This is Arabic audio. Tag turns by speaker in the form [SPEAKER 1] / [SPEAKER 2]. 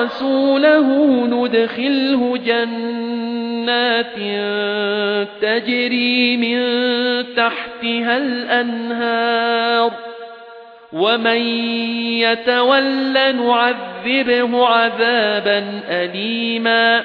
[SPEAKER 1] وَرَسُولَهُ نُدْخِلْهُ جَنَّاتٍ تَجْرِي مِن تَحْتِهَا الْأَنْهَارُ. وَمَن يَتَوَلَّ نُعَذِّبْهُ عَذَابًا أَلِيمًا.